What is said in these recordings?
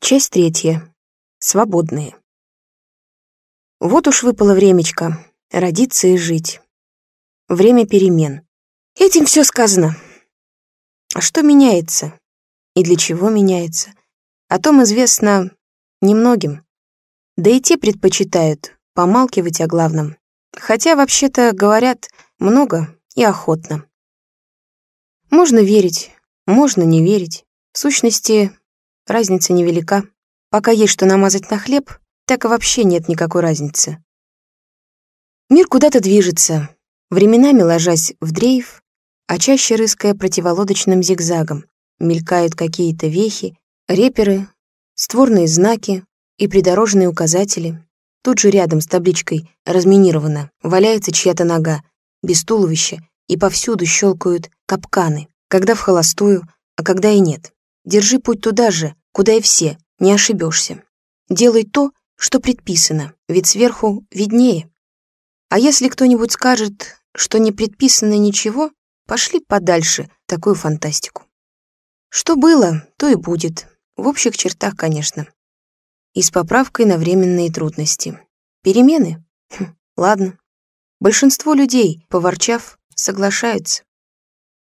Часть третья. Свободные. Вот уж выпало времечко родиться и жить. Время перемен. Этим все сказано. А что меняется? И для чего меняется? О том известно немногим. Да и те предпочитают помалкивать о главном. Хотя, вообще-то, говорят много и охотно. Можно верить, можно не верить. В сущности, Разница невелика. Пока есть что намазать на хлеб, так и вообще нет никакой разницы. Мир куда-то движется, временами ложась в дрейф, а чаще рыская противолодочным зигзагом. Мелькают какие-то вехи, реперы, створные знаки и придорожные указатели. Тут же рядом с табличкой «Разминировано» валяется чья-то нога, без туловища, и повсюду щелкают капканы, когда в холостую, а когда и нет. Держи путь туда же, куда и все, не ошибешься. Делай то, что предписано, ведь сверху виднее. А если кто-нибудь скажет, что не предписано ничего, пошли подальше такую фантастику. Что было, то и будет. В общих чертах, конечно. И с поправкой на временные трудности. Перемены? Хм, ладно. Большинство людей, поворчав, соглашаются.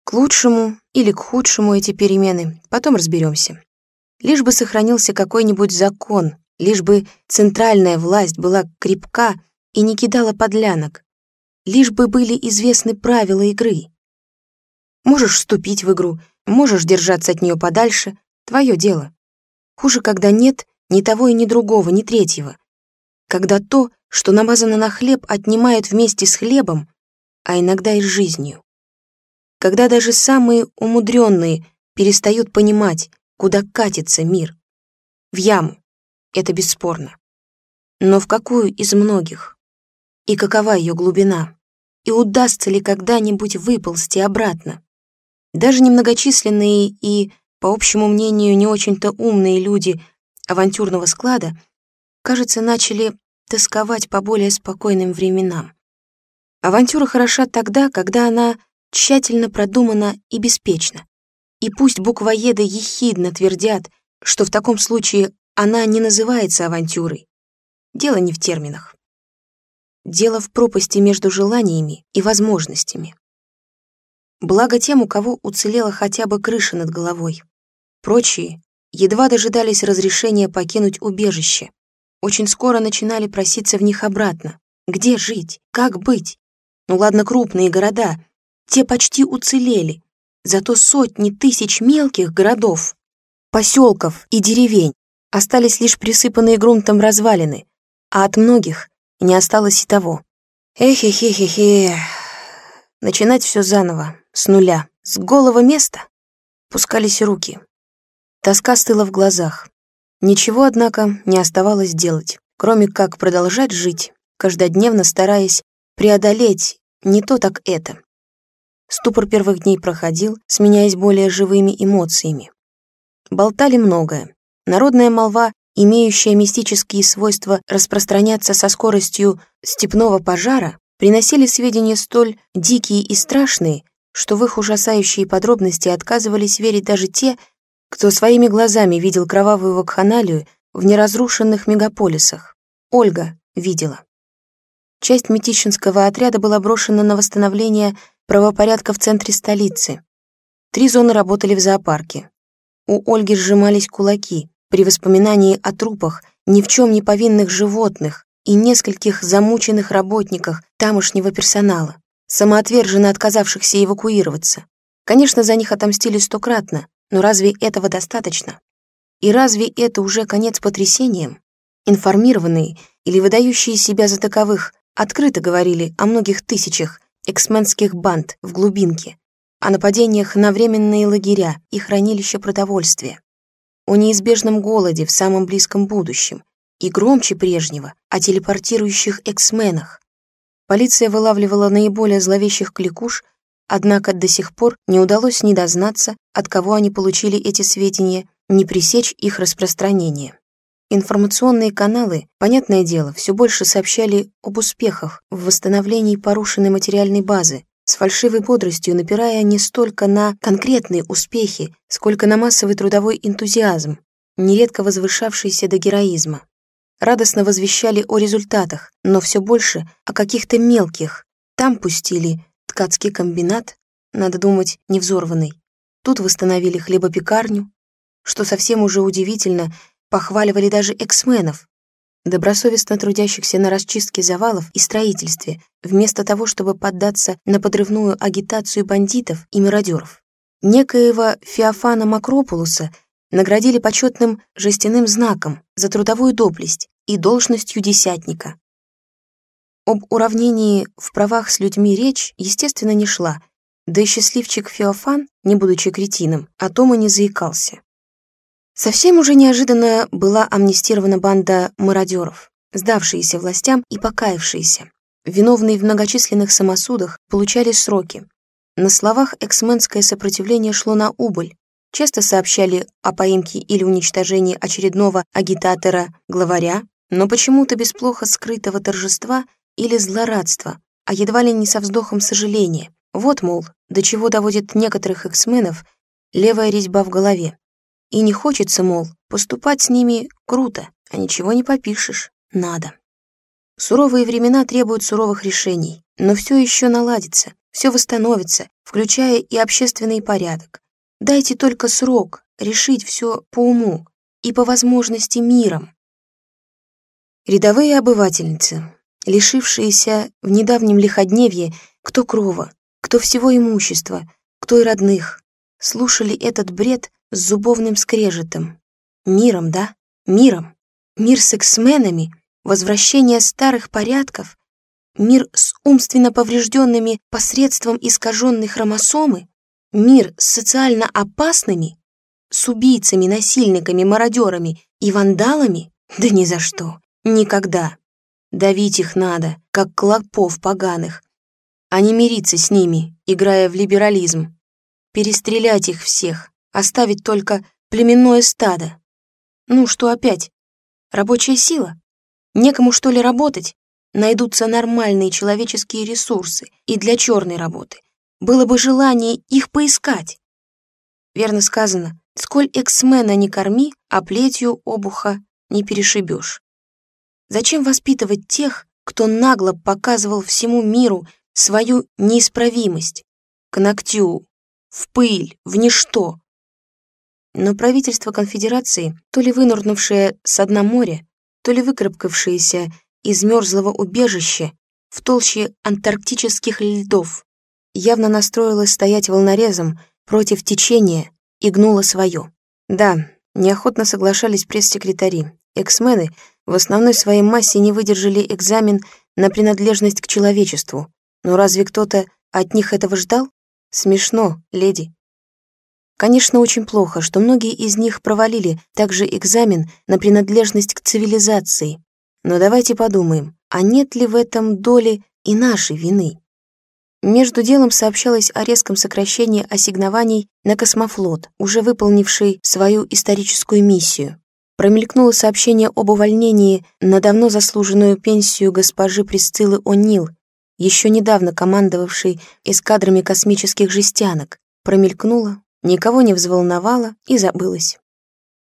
К лучшему или к худшему эти перемены, потом разберемся. Лишь бы сохранился какой-нибудь закон, лишь бы центральная власть была крепка и не кидала подлянок, лишь бы были известны правила игры. Можешь вступить в игру, можешь держаться от нее подальше, твое дело. Хуже, когда нет ни того и ни другого, ни третьего. Когда то, что намазано на хлеб, отнимают вместе с хлебом, а иногда и с жизнью когда даже самые умудренные перестают понимать, куда катится мир. В яму. Это бесспорно. Но в какую из многих? И какова ее глубина? И удастся ли когда-нибудь выползти обратно? Даже немногочисленные и, по общему мнению, не очень-то умные люди авантюрного склада, кажется, начали тосковать по более спокойным временам. Авантюра хороша тогда, когда она тщательно продумано и беспечно. И пусть буквоеды ехидно твердят, что в таком случае она не называется авантюрой. Дело не в терминах. Дело в пропасти между желаниями и возможностями. Благо тем, у кого уцелела хотя бы крыша над головой. Прочие едва дожидались разрешения покинуть убежище. Очень скоро начинали проситься в них обратно. Где жить? Как быть? Ну ладно, крупные города, те почти уцелели, зато сотни тысяч мелких городов, поселков и деревень остались лишь присыпанные грунтом развалины, а от многих не осталось и того. Эхе-хе-хе-хе. Начинать все заново, с нуля, с голого места. Пускались руки. Тоска стыла в глазах. Ничего, однако, не оставалось делать, кроме как продолжать жить, каждодневно стараясь преодолеть не то так это, Ступор первых дней проходил, сменяясь более живыми эмоциями. Болтали многое. Народная молва, имеющая мистические свойства распространяться со скоростью степного пожара, приносили сведения столь дикие и страшные, что в их ужасающие подробности отказывались верить даже те, кто своими глазами видел кровавую вакханалию в неразрушенных мегаполисах. Ольга видела. Часть Митищинского отряда была брошена на восстановление правопорядка в центре столицы. Три зоны работали в зоопарке. У Ольги сжимались кулаки при воспоминании о трупах ни в чем не повинных животных и нескольких замученных работниках тамошнего персонала, самоотверженно отказавшихся эвакуироваться. Конечно, за них отомстили стократно, но разве этого достаточно? И разве это уже конец потрясениям? Информированные или выдающие себя за таковых открыто говорили о многих тысячах, эксменских банд в глубинке, о нападениях на временные лагеря и хранилища продовольствия, о неизбежном голоде в самом близком будущем и громче прежнего о телепортирующих эксменах. Полиция вылавливала наиболее зловещих кликуш, однако до сих пор не удалось ни дознаться, от кого они получили эти сведения, ни пресечь их распространение. Информационные каналы, понятное дело, все больше сообщали об успехах в восстановлении порушенной материальной базы, с фальшивой бодростью напирая не столько на конкретные успехи, сколько на массовый трудовой энтузиазм. нередко возвышавшиеся до героизма. Радостно возвещали о результатах, но все больше о каких-то мелких. Там пустили ткацкий комбинат, надо думать, невзорванный. Тут восстановили хлебопекарню, что совсем уже удивительно, похваливали даже эксменов, добросовестно трудящихся на расчистке завалов и строительстве, вместо того, чтобы поддаться на подрывную агитацию бандитов и мародеров. Некоего Феофана Макропулуса наградили почетным жестяным знаком за трудовую доблесть и должностью десятника. Об уравнении в правах с людьми речь, естественно, не шла, да и счастливчик Феофан, не будучи кретином, о том и не заикался. Совсем уже неожиданно была амнистирована банда мародеров, сдавшиеся властям и покаявшиеся. Виновные в многочисленных самосудах получали сроки. На словах эксменское сопротивление шло на убыль. Часто сообщали о поимке или уничтожении очередного агитатора-главаря, но почему-то без плохо скрытого торжества или злорадства, а едва ли не со вздохом сожаления. Вот, мол, до чего доводит некоторых эксменов левая резьба в голове. И не хочется, мол, поступать с ними круто, а ничего не попишешь, надо. Суровые времена требуют суровых решений, но все еще наладится, все восстановится, включая и общественный порядок. Дайте только срок решить все по уму и по возможности миром. Рядовые обывательницы, лишившиеся в недавнем лиходневье кто крова, кто всего имущества, кто и родных, слушали этот бред с зубовным скрежетом. Миром, да? Миром. Мир с эксменами, возвращение старых порядков, мир с умственно поврежденными посредством искаженной хромосомы, мир с социально опасными, с убийцами, насильниками, мародерами и вандалами? Да ни за что. Никогда. Давить их надо, как клопов поганых, а не мириться с ними, играя в либерализм. Перестрелять их всех, оставить только племенное стадо. Ну что опять? Рабочая сила? Некому что ли работать? Найдутся нормальные человеческие ресурсы и для черной работы. Было бы желание их поискать. Верно сказано, сколь эксмена не корми, а плетью обуха не перешибешь. Зачем воспитывать тех, кто нагло показывал всему миру свою неисправимость? К ногтю, в пыль, в ничто, но правительство конфедерации, то ли вынурнувшее с дна моря, то ли выкарабкавшееся из мерзлого убежища в толще антарктических льдов, явно настроилось стоять волнорезом против течения и гнуло свое. Да, неохотно соглашались пресс-секретари. Эксмены в основной своей массе не выдержали экзамен на принадлежность к человечеству. Но разве кто-то от них этого ждал? Смешно, леди. Конечно, очень плохо, что многие из них провалили также экзамен на принадлежность к цивилизации. Но давайте подумаем, а нет ли в этом доли и нашей вины? Между делом сообщалось о резком сокращении ассигнований на космофлот, уже выполнивший свою историческую миссию. Промелькнуло сообщение об увольнении на давно заслуженную пенсию госпожи Присциллы О'Нил, еще недавно командовавшей эскадрами космических жестянок. Промелькнуло, никого не взволновало и забылось.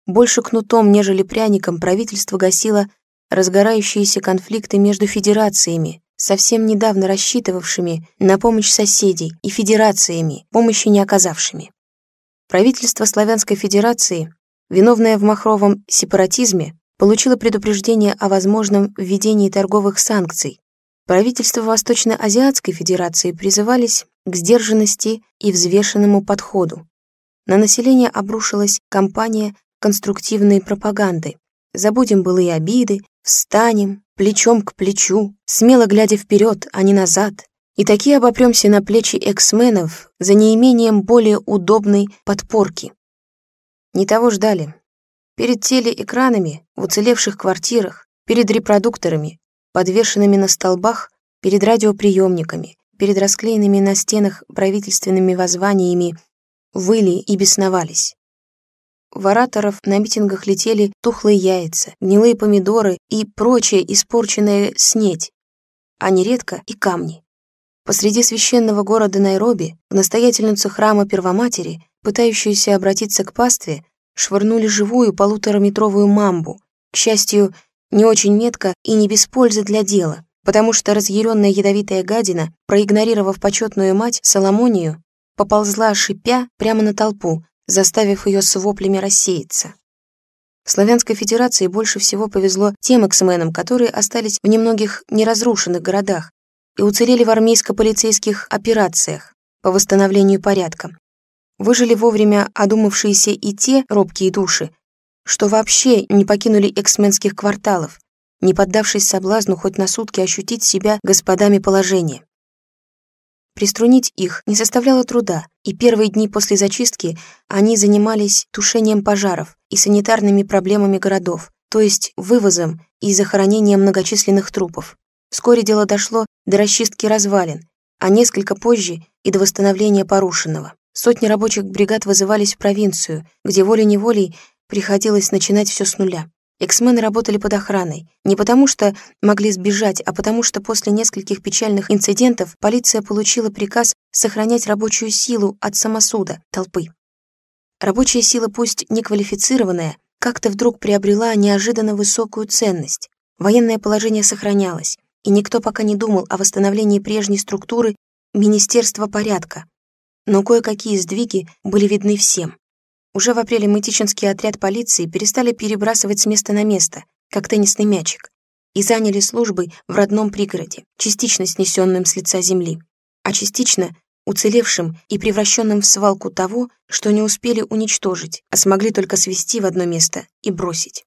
Больше кнутом, нежели пряником, правительство гасило разгорающиеся конфликты между федерациями, совсем недавно рассчитывавшими на помощь соседей, и федерациями, помощи не оказавшими. Правительство Славянской Федерации, виновное в махровом сепаратизме, получило предупреждение о возможном введении торговых санкций. Правительства Восточно-Азиатской Федерации призывались к сдержанности и взвешенному подходу, на население обрушилась кампания конструктивной пропаганды. Забудем былые обиды, встанем, плечом к плечу, смело глядя вперед, а не назад, и такие обопремся на плечи эксменов за неимением более удобной подпорки. Не того ждали. Перед телеэкранами, в уцелевших квартирах, перед репродукторами, подвешенными на столбах, перед радиоприемниками, перед расклеенными на стенах правительственными воззваниями выли и бесновались. В ораторов на митингах летели тухлые яйца, гнилые помидоры и прочая испорченная снеть, а нередко и камни. Посреди священного города Найроби, в настоятельницу храма Первоматери, пытающуюся обратиться к пастве, швырнули живую полутораметровую мамбу. К счастью, не очень метко и не без пользы для дела, потому что разъяренная ядовитая гадина, проигнорировав почетную мать Соломонию, поползла, шипя, прямо на толпу, заставив ее с воплями рассеяться. В Славянской Федерации больше всего повезло тем эксменам, которые остались в немногих неразрушенных городах и уцелели в армейско-полицейских операциях по восстановлению порядка. Выжили вовремя одумавшиеся и те робкие души, что вообще не покинули эксменских кварталов, не поддавшись соблазну хоть на сутки ощутить себя господами положения. Приструнить их не составляло труда, и первые дни после зачистки они занимались тушением пожаров и санитарными проблемами городов, то есть вывозом и захоронением многочисленных трупов. Вскоре дело дошло до расчистки развалин, а несколько позже и до восстановления порушенного. Сотни рабочих бригад вызывались в провинцию, где волей-неволей приходилось начинать все с нуля. Эксмены работали под охраной. Не потому что могли сбежать, а потому что после нескольких печальных инцидентов полиция получила приказ сохранять рабочую силу от самосуда, толпы. Рабочая сила, пусть неквалифицированная, как-то вдруг приобрела неожиданно высокую ценность. Военное положение сохранялось, и никто пока не думал о восстановлении прежней структуры Министерства порядка. Но кое-какие сдвиги были видны всем. Уже в апреле Мытичинский отряд полиции перестали перебрасывать с места на место, как теннисный мячик, и заняли службы в родном пригороде, частично снесенным с лица земли, а частично уцелевшим и превращенным в свалку того, что не успели уничтожить, а смогли только свести в одно место и бросить.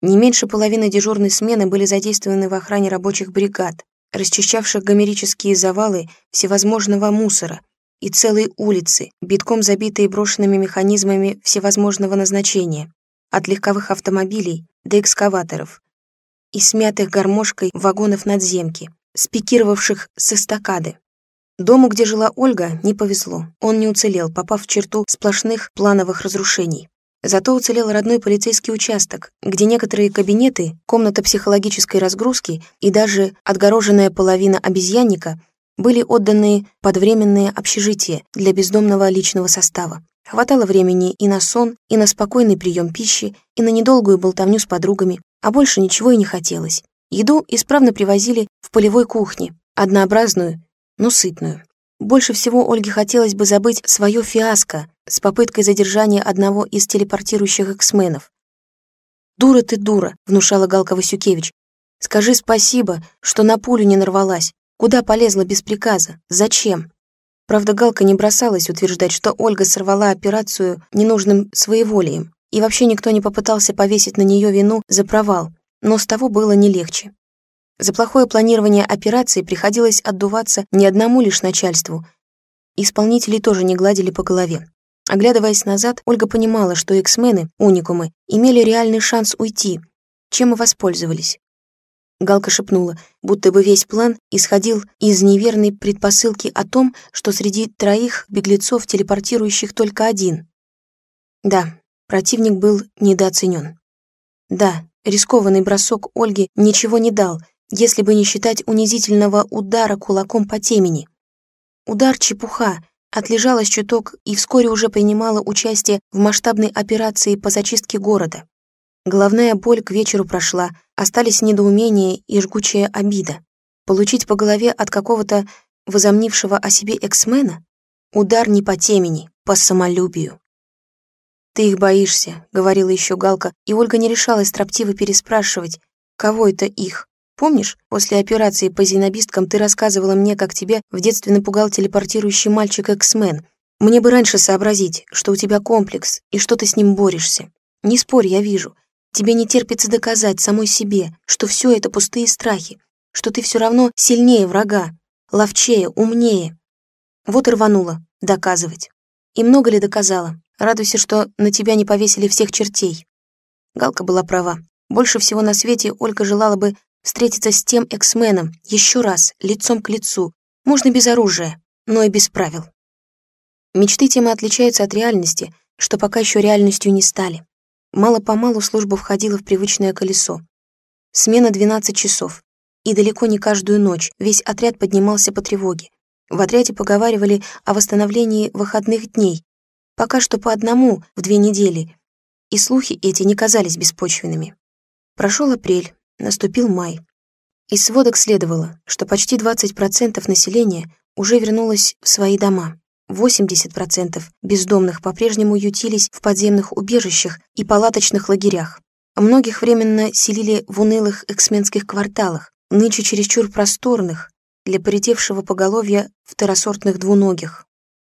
Не меньше половины дежурной смены были задействованы в охране рабочих бригад, расчищавших гомерические завалы всевозможного мусора, и целые улицы, битком забитые брошенными механизмами всевозможного назначения, от легковых автомобилей до экскаваторов, и смятых гармошкой вагонов надземки, спикировавших с эстакады. Дому, где жила Ольга, не повезло. Он не уцелел, попав в черту сплошных плановых разрушений. Зато уцелел родной полицейский участок, где некоторые кабинеты, комната психологической разгрузки и даже отгороженная половина обезьянника были отданы под временные общежития для бездомного личного состава. Хватало времени и на сон, и на спокойный прием пищи, и на недолгую болтовню с подругами, а больше ничего и не хотелось. Еду исправно привозили в полевой кухне, однообразную, но сытную. Больше всего Ольге хотелось бы забыть свое фиаско с попыткой задержания одного из телепортирующих эксменов. «Дура ты, дура», — внушала Галка Васюкевич. «Скажи спасибо, что на пулю не нарвалась. Куда полезла без приказа? Зачем? Правда, Галка не бросалась утверждать, что Ольга сорвала операцию ненужным своеволием, и вообще никто не попытался повесить на нее вину за провал, но с того было не легче. За плохое планирование операции приходилось отдуваться не одному лишь начальству. Исполнителей тоже не гладили по голове. Оглядываясь назад, Ольга понимала, что эксмены, уникумы, имели реальный шанс уйти, чем и воспользовались. Галка шепнула, будто бы весь план исходил из неверной предпосылки о том, что среди троих беглецов, телепортирующих только один. Да, противник был недооценен. Да, рискованный бросок Ольги ничего не дал, если бы не считать унизительного удара кулаком по темени. Удар чепуха, отлежалась чуток и вскоре уже принимала участие в масштабной операции по зачистке города. Головная боль к вечеру прошла, остались недоумение и жгучая обида. Получить по голове от какого-то возомнившего о себе эксмена? Удар не по темени, по самолюбию. «Ты их боишься», — говорила еще Галка, и Ольга не решалась строптиво переспрашивать, кого это их. Помнишь, после операции по зенобисткам ты рассказывала мне, как тебе в детстве напугал телепортирующий мальчик-эксмен. Мне бы раньше сообразить, что у тебя комплекс и что ты с ним борешься. Не спорь, я вижу. Тебе не терпится доказать самой себе, что все это пустые страхи, что ты все равно сильнее врага, ловчее, умнее. Вот и рванула доказывать. И много ли доказала? Радуйся, что на тебя не повесили всех чертей. Галка была права. Больше всего на свете Ольга желала бы встретиться с тем эксменом еще раз, лицом к лицу. Можно без оружия, но и без правил. Мечты тем и отличаются от реальности, что пока еще реальностью не стали. Мало-помалу служба входила в привычное колесо. Смена 12 часов. И далеко не каждую ночь весь отряд поднимался по тревоге. В отряде поговаривали о восстановлении выходных дней. Пока что по одному в две недели. и слухи эти не казались беспочвенными. Прошел апрель, наступил май. Из сводок следовало, что почти 20% населения уже вернулось в свои дома. 80% бездомных по-прежнему ютились в подземных убежищах и палаточных лагерях. Многих временно селили в унылых эксменских кварталах, нынче чересчур просторных для поредевшего поголовья второсортных двуногих.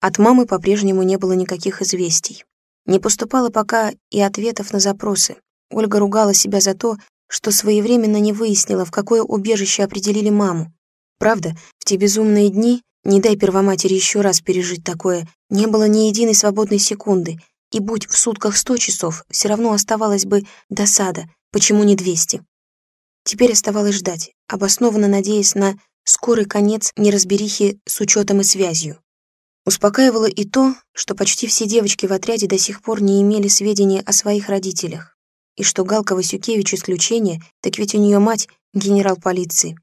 От мамы по-прежнему не было никаких известий. Не поступало пока и ответов на запросы. Ольга ругала себя за то, что своевременно не выяснила, в какое убежище определили маму. Правда, в те безумные дни, не дай первоматери еще раз пережить такое, не было ни единой свободной секунды, и будь в сутках сто часов, все равно оставалась бы досада, почему не двести. Теперь оставалось ждать, обоснованно надеясь на скорый конец неразберихи с учетом и связью. Успокаивало и то, что почти все девочки в отряде до сих пор не имели сведений о своих родителях, и что Галка Васюкевич исключение, так ведь у нее мать — генерал полиции.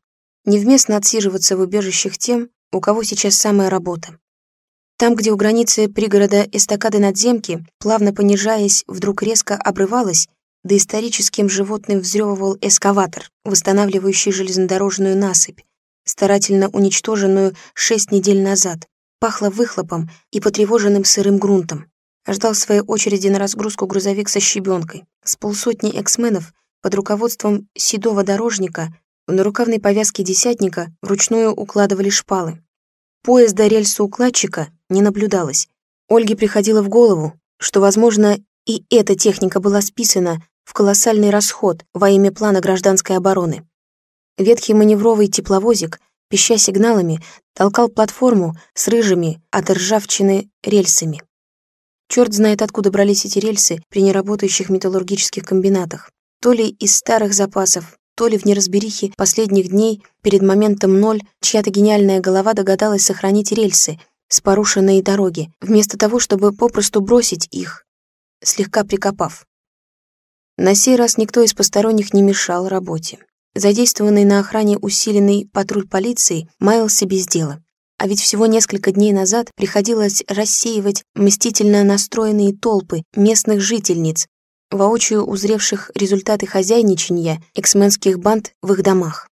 Невместно отсиживаться в убежищах тем, у кого сейчас самая работа. Там, где у границы пригорода эстакады надземки, плавно понижаясь, вдруг резко обрывалась, да историческим животным взрёвывал эскаватор, восстанавливающий железнодорожную насыпь, старательно уничтоженную шесть недель назад, пахло выхлопом и потревоженным сырым грунтом. Ждал своей очереди на разгрузку грузовик со щебенкой. С полсотни эксменов под руководством седого дорожника в нарукавной повязке десятника вручную укладывали шпалы. Поезда рельсоукладчика не наблюдалось. Ольге приходило в голову, что, возможно, и эта техника была списана в колоссальный расход во имя плана гражданской обороны. Ветхий маневровый тепловозик, пища сигналами, толкал платформу с рыжими от ржавчины рельсами. Черт знает, откуда брались эти рельсы при неработающих металлургических комбинатах. То ли из старых запасов, то ли в неразберихе последних дней перед моментом ноль чья-то гениальная голова догадалась сохранить рельсы с порушенной дороги, вместо того, чтобы попросту бросить их, слегка прикопав. На сей раз никто из посторонних не мешал работе. Задействованный на охране усиленный патруль полиции маялся без дела. А ведь всего несколько дней назад приходилось рассеивать мстительно настроенные толпы местных жительниц, воочию узревших результаты хозяйничания эксменских банд в их домах,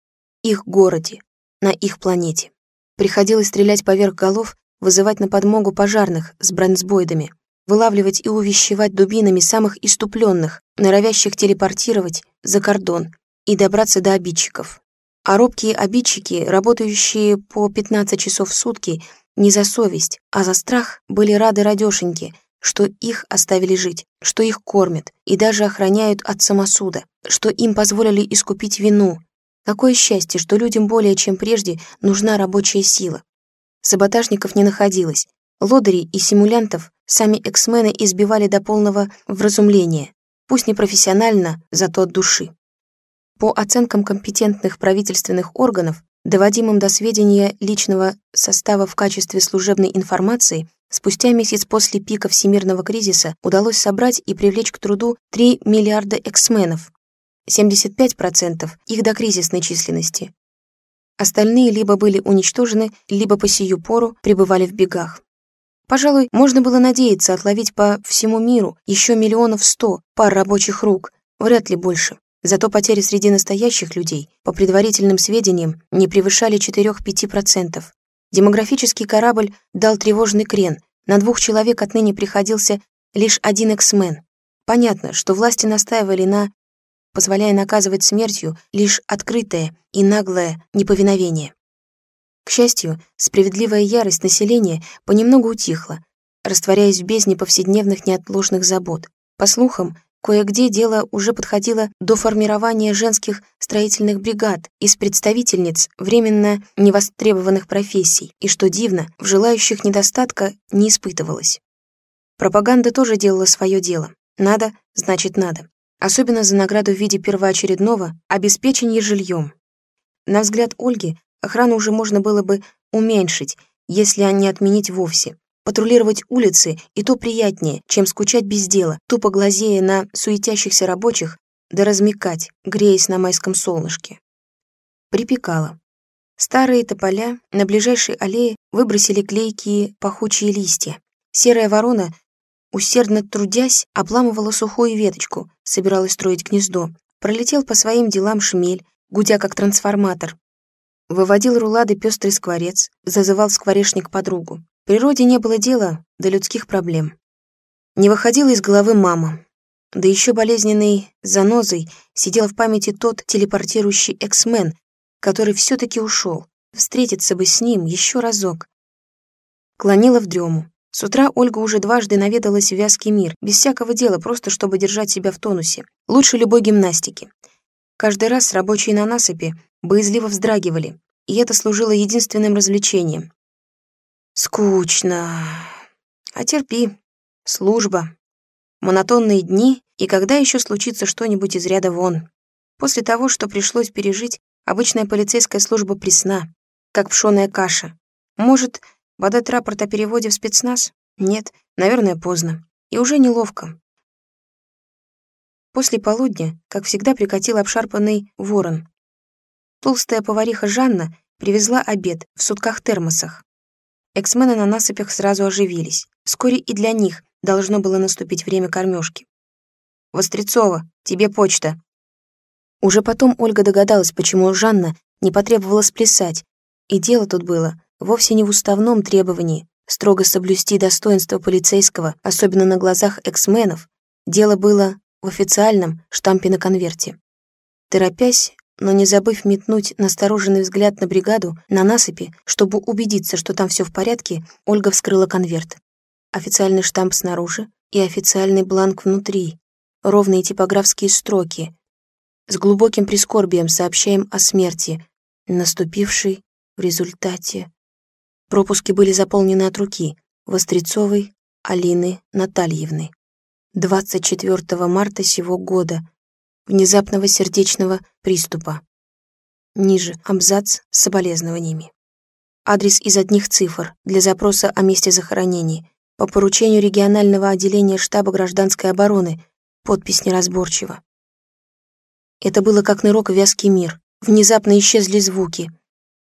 их городе, на их планете. Приходилось стрелять поверх голов, вызывать на подмогу пожарных с бронзбойдами, вылавливать и увещевать дубинами самых иступленных, норовящих телепортировать за кордон, и добраться до обидчиков. А робкие обидчики, работающие по 15 часов в сутки, не за совесть, а за страх, были рады радёшеньке, что их оставили жить, что их кормят и даже охраняют от самосуда, что им позволили искупить вину. Какое счастье, что людям более чем прежде нужна рабочая сила. Саботажников не находилось. Лодырей и симулянтов сами эксмены избивали до полного вразумления, пусть не профессионально, зато от души. По оценкам компетентных правительственных органов, доводимым до сведения личного состава в качестве служебной информации, спустя месяц после пика всемирного кризиса удалось собрать и привлечь к труду 3 миллиарда эксменов, 75% их до кризисной численности. Остальные либо были уничтожены, либо по сию пору пребывали в бегах. Пожалуй, можно было надеяться отловить по всему миру еще миллионов сто пар рабочих рук, вряд ли больше. Зато потери среди настоящих людей, по предварительным сведениям, не превышали 4-5%. Демографический корабль дал тревожный крен. На двух человек отныне приходился лишь один эксмен. Понятно, что власти настаивали на, позволяя наказывать смертью, лишь открытое и наглое неповиновение. К счастью, справедливая ярость населения понемногу утихла, растворяясь в бездне повседневных неотложных забот. По слухам, Кое-где дело уже подходило до формирования женских строительных бригад из представительниц временно невостребованных профессий, и, что дивно, в желающих недостатка не испытывалось. Пропаганда тоже делала свое дело. Надо, значит надо. Особенно за награду в виде первоочередного обеспечения жильем. На взгляд Ольги, охрану уже можно было бы уменьшить, если не отменить вовсе. Патрулировать улицы и то приятнее, чем скучать без дела, тупо глазея на суетящихся рабочих, да размекать, греясь на майском солнышке. Припекало. Старые тополя на ближайшей аллее выбросили клейкие пахучие листья. Серая ворона усердно трудясь, обламывала сухую веточку, собиралась строить гнездо. Пролетел по своим делам шмель, гудя как трансформатор. Выводил рулады пестрый скворец, зазывал скворечник подругу. Природе не было дела до людских проблем. Не выходила из головы мама. Да еще болезненной занозой сидел в памяти тот телепортирующий эксмен, который все-таки ушел. Встретиться бы с ним еще разок. Клонила в дрему. С утра Ольга уже дважды наведалась в вязкий мир, без всякого дела, просто чтобы держать себя в тонусе. Лучше любой гимнастики. Каждый раз рабочие на насыпи боязливо вздрагивали, и это служило единственным развлечением. Скучно. А терпи. Служба. Монотонные дни, и когда еще случится что-нибудь из ряда вон. После того, что пришлось пережить, обычная полицейская служба пресна, как пшеная каша. Может, подать рапорт о переводе в спецназ? Нет, наверное, поздно. И уже неловко. После полудня, как всегда, прикатил обшарпанный ворон. Толстая повариха Жанна привезла обед в сутках-термосах. Эксмены на насыпях сразу оживились. Вскоре и для них должно было наступить время кормежки. «Вострецова, тебе почта». Уже потом Ольга догадалась, почему Жанна не потребовала сплясать. И дело тут было вовсе не в уставном требовании строго соблюсти достоинство полицейского, особенно на глазах эксменов. Дело было в официальном штампе на конверте. Торопясь, но не забыв метнуть настороженный взгляд на бригаду, на насыпи, чтобы убедиться, что там все в порядке, Ольга вскрыла конверт. Официальный штамп снаружи и официальный бланк внутри. Ровные типографские строки. С глубоким прискорбием сообщаем о смерти, наступившей в результате. Пропуски были заполнены от руки Вострецовой Алины Натальевны. 24 марта сего года внезапного сердечного приступа. Ниже абзац с соболезнованиями. Адрес из одних цифр для запроса о месте захоронений. По поручению регионального отделения штаба гражданской обороны. Подпись неразборчива. Это было как нырок в вязкий мир. Внезапно исчезли звуки.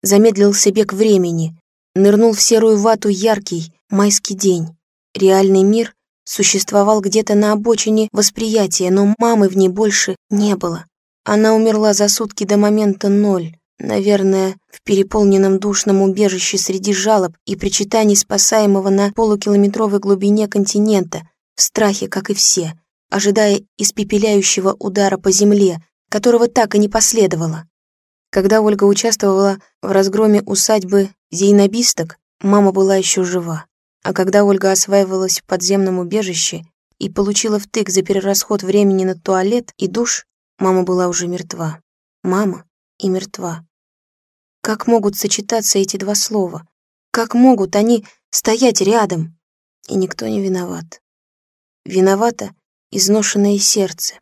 Замедлился бег времени. Нырнул в серую вату яркий майский день. Реальный мир существовал где-то на обочине восприятия, но мамы в ней больше не было. Она умерла за сутки до момента ноль, наверное, в переполненном душном убежище среди жалоб и причитаний спасаемого на полукилометровой глубине континента, в страхе, как и все, ожидая испепеляющего удара по земле, которого так и не последовало. Когда Ольга участвовала в разгроме усадьбы Зейнобисток, мама была еще жива. А когда Ольга осваивалась в подземном убежище и получила втык за перерасход времени на туалет и душ, мама была уже мертва. Мама и мертва. Как могут сочетаться эти два слова? Как могут они стоять рядом? И никто не виноват. Виновато изношенное сердце.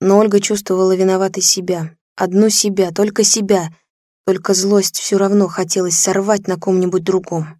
Но Ольга чувствовала виноватой себя. Одну себя, только себя. Только злость все равно хотелось сорвать на ком-нибудь другом.